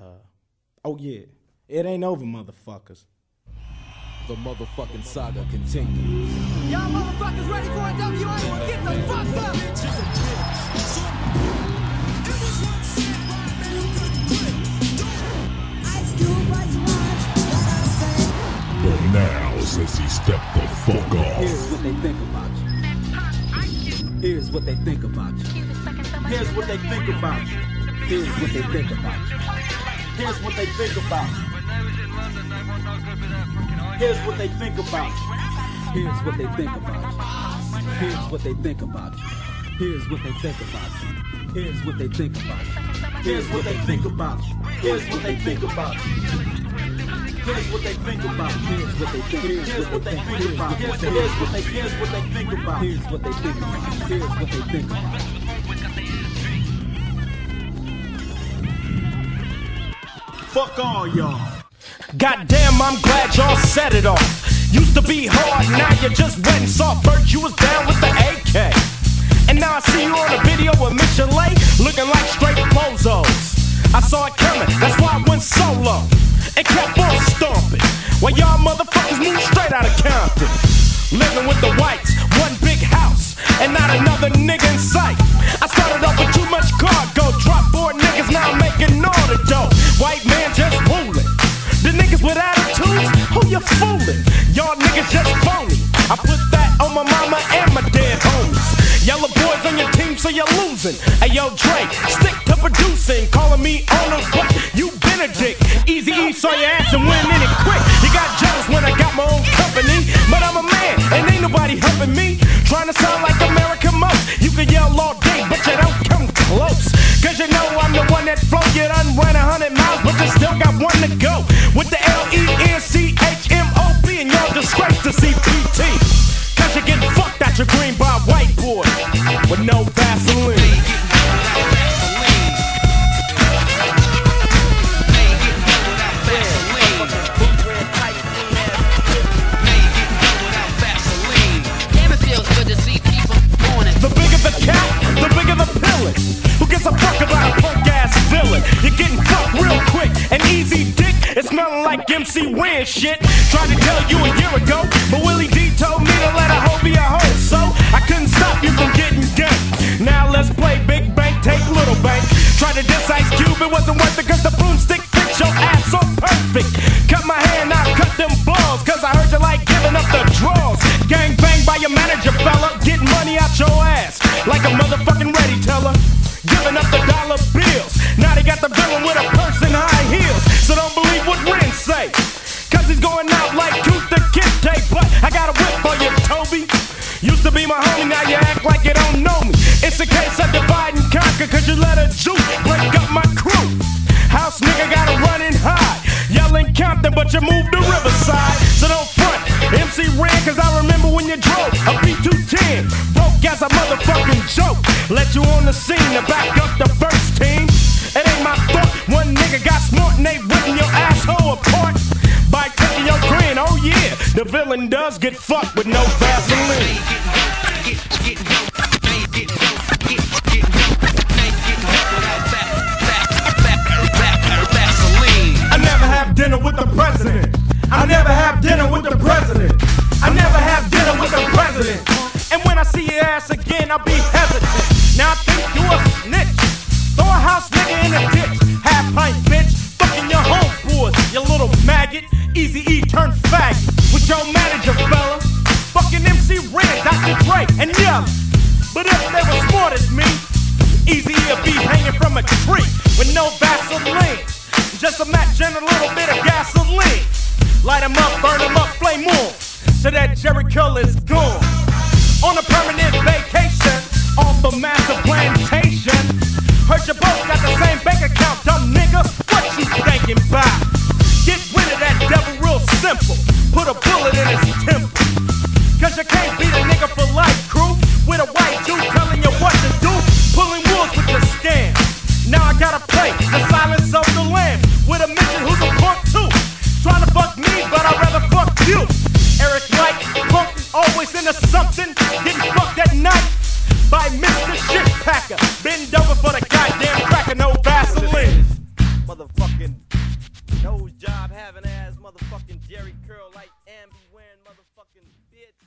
Uh, oh yeah, it ain't over, motherfuckers. The motherfucking saga continues. Y'all motherfuckers ready for a WA? Get the fuck up! But now, since he stepped the fuck off, Here's what they think about you. Here's what they think about you. Here's what they think about you. Here's what they think about you. Here's what they think about. Here's what they think about. Here's what they think about. Here's what they think about. Here's what they think about. Here's what they think about. Here's what they think about. Here's what they think about. Here's what they think about. Here's what they think. Here's what they think about. Here's what they here's what they think about. Here's what they think about. Here's what they think about. Fuck all y'all. Goddamn, I'm glad y'all set it off. Used to be hard, now you just went soft. First you was down with the AK. And now I see you on a video with Michel'le, looking like straight bozos. I saw it coming, that's why I went solo. And kept on stomping. While y'all motherfuckers fooling? Y'all niggas just phony. I put that on my mama and my dead homies. Yella boys on your team, so you're losing. Hey yo, Dre, stick to producing. Calling me owner, but you Benedict. Easy E saw your ass and went in it quick. You got jealous when I got my own company. But I'm a man, and ain't nobody helping me. Trying to sound like like MC Ren shit. Tried to tell you a year ago, but Willie D told me to let a hoe be a hoe. So I couldn't stop you from getting ganked. Now let's play Big Bank, take Little Bank. Tried to diss Ice Cube, it wasn't worth it cause the broomstick fits your ass so perfect. Cut my hand, now cut them balls, cause I heard you like giving up the draws. Gang bang by your manager, fella. Get money out your ass like a motherfucking He's going out like Kunta Kinte. But I got a whip for you, Toby. Used to be my homie, now you act like you don't know me. It's a case of divide and conquer, cause you let a juke break up my crew. House nigga gotta run and hide. Yelling Compton, but you moved to Riverside. So don't front. MC Ren, cause I remember when you drove a B210. Broke as a motherfucking joke. Let you on the scene to back up the first team. It ain't my fault. One nigga got smart and they ripping your asshole the villain does get fucked with no Vaseline. I never have dinner with the president. I never have dinner with the president. I never have dinner with the president. And when I see your ass again, I'll be hesitant. Now I think But if they were smart as me, Easy E be hanging from a tree with no Vaseline. Just a match and a little bit of gasoline. Light 'em up, burn 'em up, flame on. So that Jerry Jericho is gone. On a permanent vacation, off a massive plantation. Heard you both got the same bank account, dumb nigga. What you thinking about? always into something. Didn't fuck that night by Mr. Shit Packer. Bend over for the goddamn cracker, no Vaseline. Motherfucking nose job having ass, motherfucking Jheri curl like Ambi wearing motherfucking bitch.